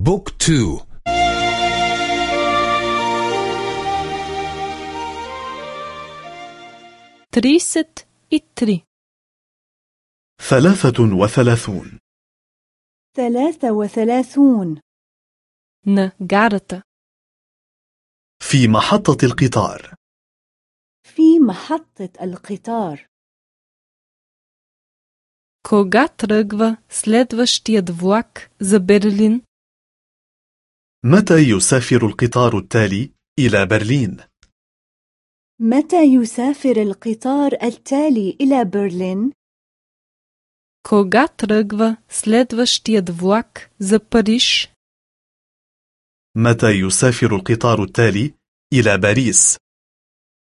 بوك تو تريست إتري ثلاثة وثلاثون ثلاثة وثلاثون ن гарата في محطة القطار في محطة القطار Кога тръгва следващият влак за Берлин? متى يسافر القطار التالي إلى برلين؟ متى يسافر القطار التالي إلى برلين؟ Кога тръгва следващият влак за Париж? متى يسافر القطار التالي إلى باريس؟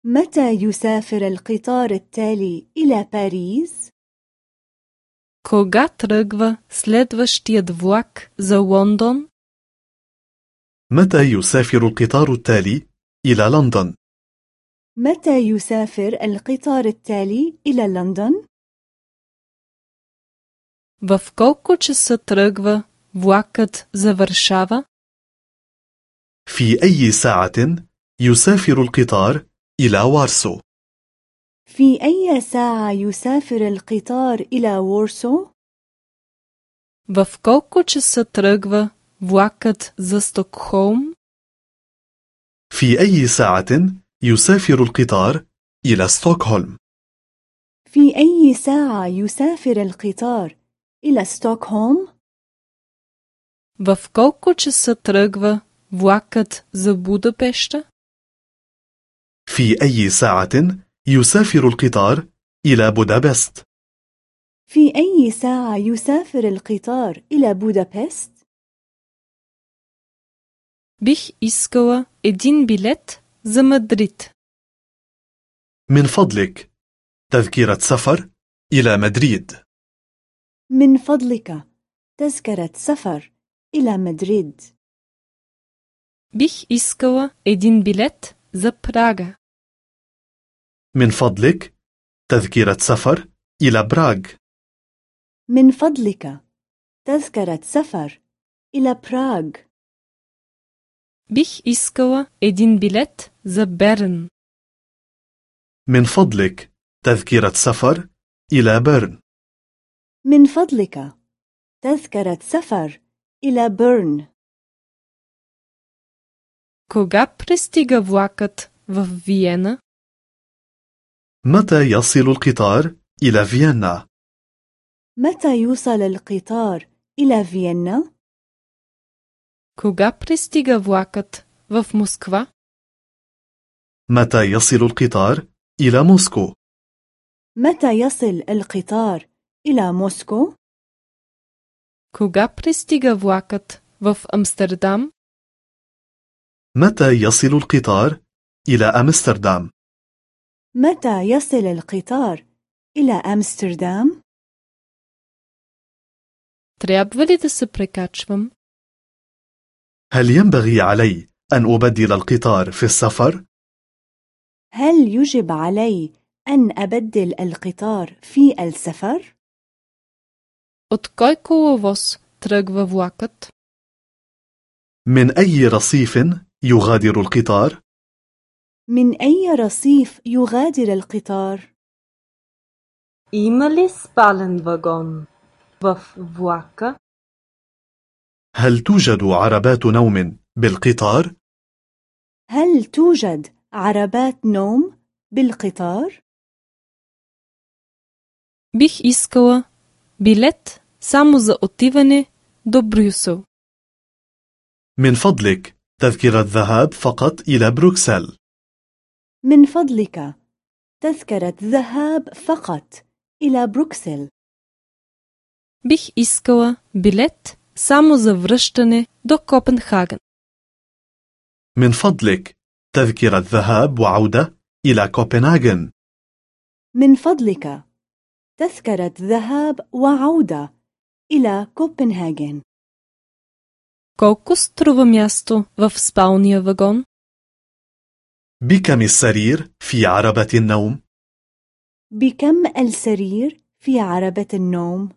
متى يسافر القطار التالي إلى باريس؟ Кога тръгва следващият влак за Лондон? متى يسافر القطار التالي إلى لندن؟ متى يسافر القطار التالي إلى لندن؟ В колко часа тръгва влакът за Варшава? في أي ساعة يسافر القطار إلى وارسو؟ في أي ساعة يسافر القطار إلى وورسو؟ В колко часа тръгва влакът за Стокхолм? في أي ساعة يسافر القطار إلى ستوكهولم؟ في أي ساعة يسافر القطار إلى ستوكهولم؟ В колко часа тръгва влакът за Будапеща? في أي ساعة يسافر القطار إلى بودابست؟ في أي ساعة يسافر القطار إلى بودابست؟ Бих искала един билет за Мадрид. من فضلك تذكرة سفر إلى مدريد من فضلك تذكرة سفر إلى مدريد Бих искала един билет за Прага. من فضلك تذكرة سفر إلى براغ من فضلك تذكرة سفر إلى براغ Бих искала един билет за Берн. من فضلك تذكرة سفر إلى بيرن من فضلك تذكرة سفر إلى بيرن Кога пристига влакът в Виена? متى يصل القطار إلى فيينا؟ متى يوصل القطار إلى فيينا؟ Кога пристига влакът в Москва? متى يصل القطار إلى موسكو؟ متى يصل القطار إلى موسكو؟ Кога пристига влакът в Амстердам? متى يصل القطار إلى أمستردام؟ متى يصل القطار إلى أمستردام؟ Трябва ли да се прекачвам? هل ينبغي علي أن أبدل القطار في السفر؟ هل يجب علي أن أبدل القطار في السفر؟ От кой коловоз тръгва влакът? من أي رصيف يغادر القطار؟ من أي رصيف يغادر القطار؟ Има ли спален вагон в влака? هل توجد عربات نوم بالقطار؟ هل توجد عربات نوم بالقطار؟ Бих искала билет само за отиване до Брюсел. من فضلك تذكرة ذهاب فقط إلى بروكسل من فضلك تذكرة ذهاب فقط إلى بروكسل Бих искала билет само за връщане до Копенхаген. من فضلك تذكرة ذهاب وعودة إلى كوبنهاغن من فضلك تذكرة ذهاب وعودة إلى كوبنهاجن Колко струва място в спалния вагон? بكم السرير في عربة النوم؟ بكم السرير في عربة النوم؟